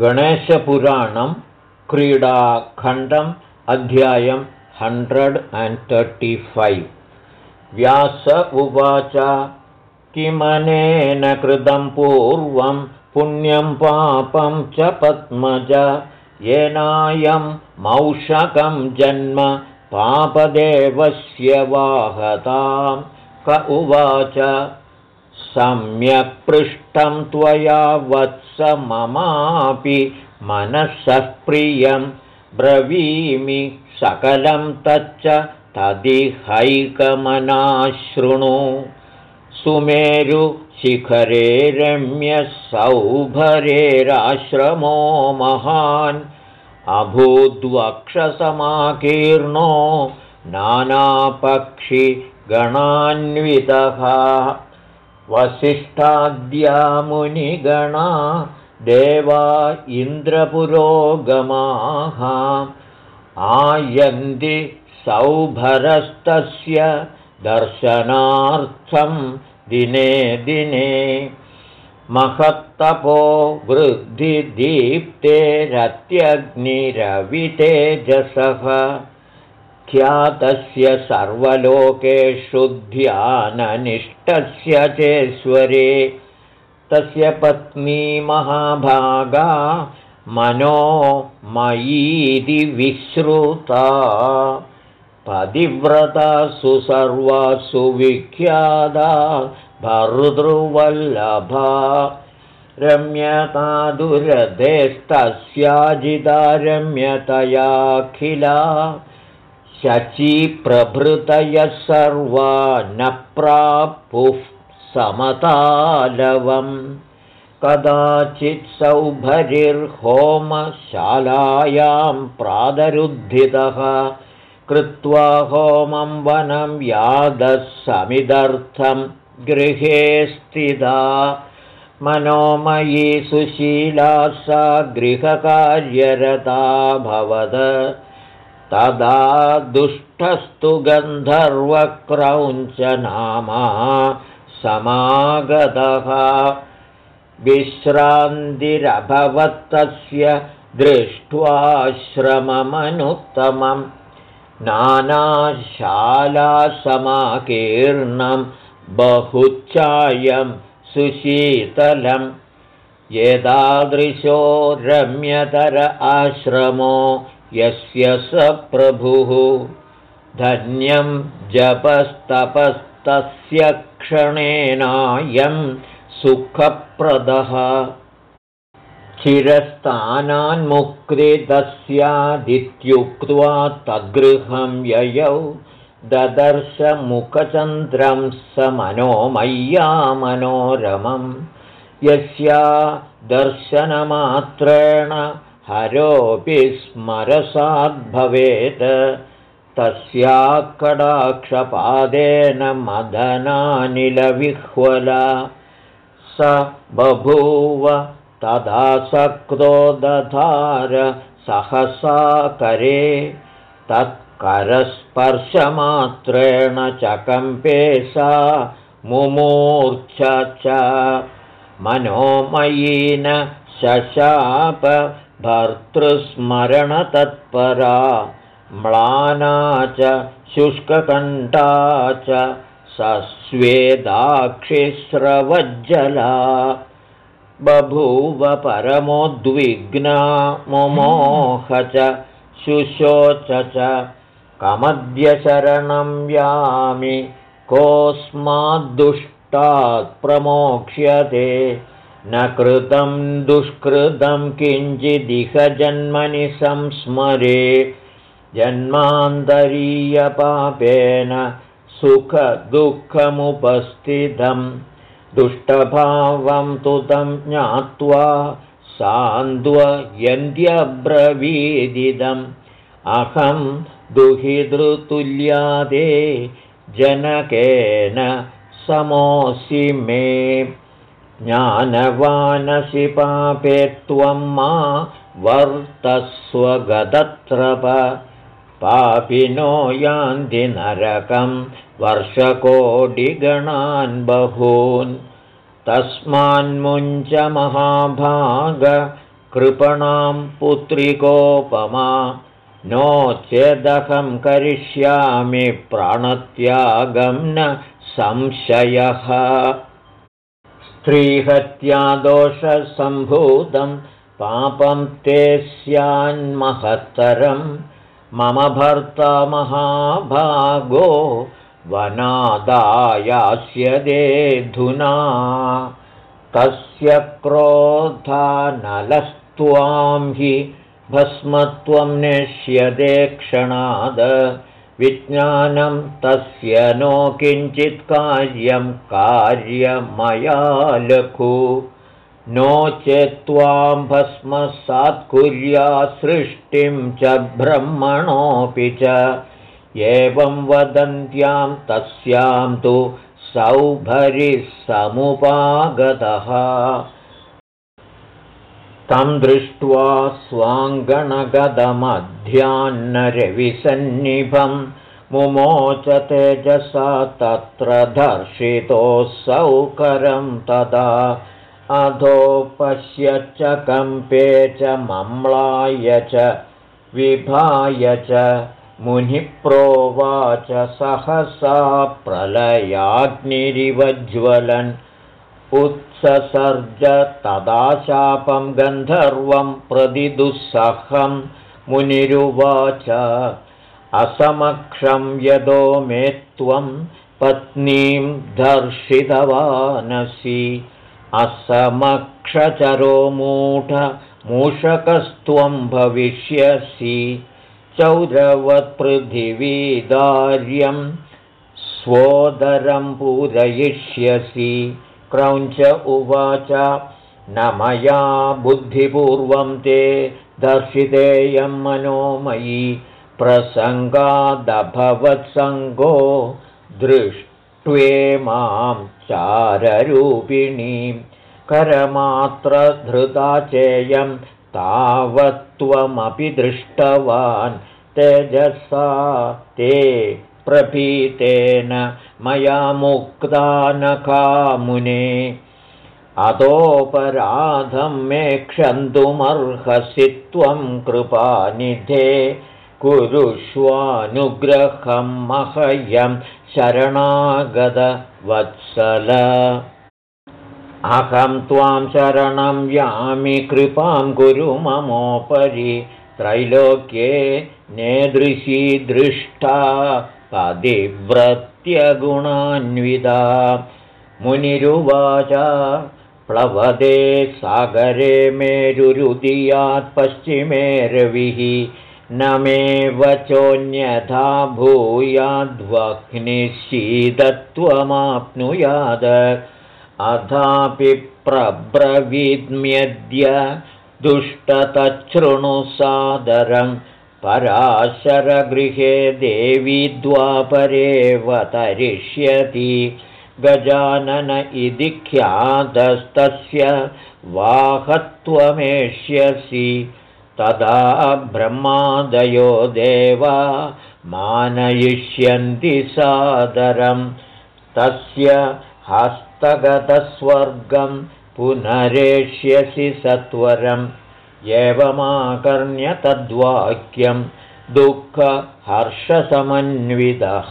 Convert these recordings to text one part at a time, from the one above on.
गणेशपुराणं क्रीडाखण्डम् अध्यायं hundred and thirty five Vyasa उवाच किमनेन कृतं पूर्वं पुण्यं पापं च पद्मज येनायं मौषकं जन्म पापदेवस्य वाहतां। क उवाच सम्यक् पृष्टं त्वया वत्स ममापि मनःसः प्रियं ब्रवीमि सकलं तच्च तदिहैकमनाशृणु सुमेरुशिखरे रम्यः सौभरेराश्रमो महान्। अभूद्वक्षसमाकीर्णो नानापक्षिगणान्वितः वसिष्ठाद्यामुनिगणा देवा इन्द्रपुरोगमाः आयन्ति सौभरस्तस्य दर्शनार्थं दिने दिने महत्तपो वृद्धिदीप्ते रत्यग्निरवितेजसः ख्यातस्य सर्वलोकेषु ध्याननिष्ठस्य चेश्वरे तस्य पत्नी महाभागा मनो मयीति विश्रुता पतिव्रतासु सर्वासु विख्याता भर्तृवल्लभा। रम्यता दुरधेस्तस्याजिता रम्यतयाखिला शचीप्रभृतयः सर्वा न प्रापुः समतालवम्। कदाचित् सौभरिर्होमशालायां प्रादरुद्धितः। कृत्वा होमं वनं यादः समिदर्थं गृहे स्थिता। मनोमयी सुशीला सा गृहकार्यरता भवद तदा दुष्टस्तु गन्धर्वक्रौञ्चनामा समागतः। विश्रान्तिरभवत्तस्य दृष्ट्वाश्रममनुत्तमम् नानाशालासमाकीर्णं बहुच्छायं सुशीतलं। एतादृशो रम्यतर आश्रमो यस्य स प्रभुः। धन्यं जपस्तपस्तस्य क्षणेनायं सुखप्रदः। चिरस्थानान्मुक्तिदस्यादित्युक्त्वा तद्गृहं ययौ ददर्शमुखचन्द्रं स मनोमय्या मनोरमं यस्या दर्शनमात्रेण हरोऽपि स्मरसाद्भवेत्। तस्या मदनानिलविह्वला। स बभूव तदासक्तो दधार सहसा करे। तत्करस्पर्शमात्रेण चकम्पे सा मुमूर्छ च। मनोमयीन शशाप भर्तृस्मरणतत्परा म्लाना च शुष्ककण्ठा च सस्वेदाक्षिस्रवज्जला। बभूव परमोद्विग्ना मुमोह च शुशोच च कमद्यशरणं यामि कोऽस्माद्दुष्टात् प्रमोक्ष्यते न कृतं दुष्कृतं किञ्चिदिह जन्मनि संस्मरे जन्मान्तरीयपापेन सुखदुःखमुपस्थितम् दुष्टभावं तु तं ज्ञात्वा सान्द्वयन्त्यब्रवीदिदम् अहं दुहितृतुल्यादे जनकेन समोऽसि मे ज्ञानवानसि पापे त्वं मा वर्तस्वगदत्रप। पापिनो यान्ति नरकं वर्षकोटिगणान् बहून्। तस्मान्मुञ्च महाभाग कृपणां पुत्रिकोपमा। नो चेदहं करिष्यामि प्राणत्यागं न संशयः स्त्रीहत्यादोषसम्भूतं पापं ते स्यान्महत्तरं मम भर्ता महाभागो वनादायास्यदेधुना तस्य क्रोधानलस्त्वां हि भस्मत्वं नेष्यते क्षणाद विज्ञानं तस्य नो किञ्चित् कार्यं कार्यमया लघु नो चेत्त्वां भस्मसात्कुर्या सृष्टिं च ब्रह्मणोऽपि च। एवं वदन्त्यां तस्यां तु सौभरिः समुपागतः तं दृष्ट्वा स्वाङ्गणगदमध्याह्नरविसन्निभं मुमोच तेजसा तत्र दर्शितोऽसौकरं तदा अधो पश्य च कम्पे च मम्लाय च विभाय च मुनिप्रोवाच सहसा प्रलयाग्निरिवज्वलन् उत्ससर्ज तदा शापं गन्धर्वं दुःसहं मुनिरुवाच। असमक्षं यदो मे त्वं पत्नीं दर्शितवानसि। असमक्षचरो मूढ मूषकस्त्वं भविष्यसि। चौरवत्पृथिवीदार्यं स्वोदरं पूरयिष्यसि क्रौञ्च उवाच। न मया बुद्धिपूर्वं ते दर्शितेयं मनोमयी प्रसङ्गादभवत्सङ्गो दृष्ट्वे मां चाररूपिणीं। करमात्रधृता चेयं तावत्त्वमपि दृष्टवान् तेजसा ते प्रपीतेन मया मुक्ता न कामुने। मे क्षन्तुमर्हसि त्वं कृपानिधे कुरुष्वानुग्रहं मह्यं शरणागतवत्सल। अहं त्वां शरणं यामि कृपां कुरु ममोपरि। त्रैलोक्ये नेदृशी दृष्टा पदिव्रत्यगुणान्विता मुनिरुवाच प्लवदे सागरे मेरुरुदियात् पश्चिमे रविः न मे वचोऽन्यथा भूयाद्वह्निशीतत्वमाप्नुयाद अथापि प्रब्रवीद्म्यद्य दुष्टतच्छृणुसादरम् पराशरगृहे देवी द्वापरेवतरिष्यति गजानन इति ख्यातस्तस्य वाहत्वमेष्यसि। तदा ब्रह्मादयो देवा मानयिष्यन्ति सादरं। तस्य हस्तगतस्वर्गं पुनरेष्यसि सत्वरम् एवमाकर्ण्य तद्वाक्यं दुःखहर्षसमन्वितः।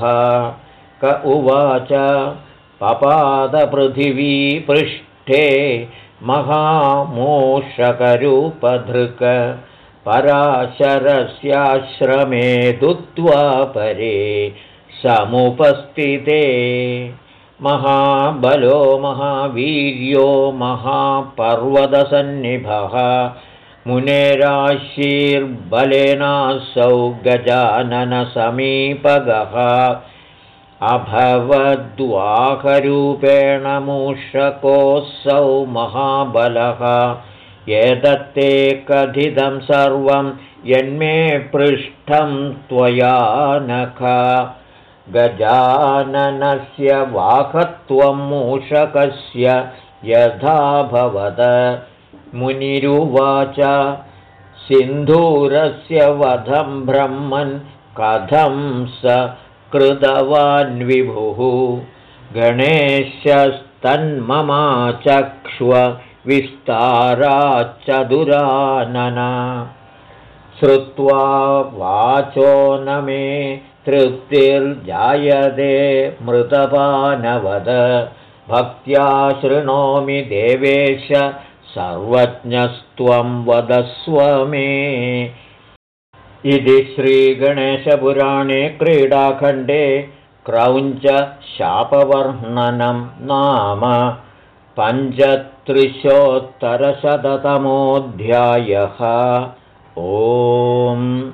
क उवाच पपादपृथिवीपृष्ठे महामोषकरूपधृक पराशरस्याश्रमे परे समुपस्थिते। महाबलो महावीर्यो महापर्वतसन्निभः मुनेराशीर्बलेनासौ गजाननसमीपगः अभवद्वाहरूपेण मूषकोऽसौ महाबलः। एतत्ते कथितं सर्वं यन्मे पृष्ठं त्वया नख। गजाननस्य वाहत्वं मूषकस्य यथा भवद मुनिरुवाच। सिन्धूरस्य वधं ब्रह्मन् कथं स कृतवान्विभुः गणेशस्तन्ममाचक्ष्व विस्ताराच्चदुरानना श्रुत्वा वाचो न मे तृप्तिर्जायते मृतपानवद। भक्त्या शृणोमि देवेश सर्वज्ञस्त्वं वदस्व मे। इति श्रीगणेशपुराणे क्रीडाखण्डे क्रौञ्चशापवर्णनं नाम पञ्चत्रिशोत्तरशततमोऽध्यायः। ओम्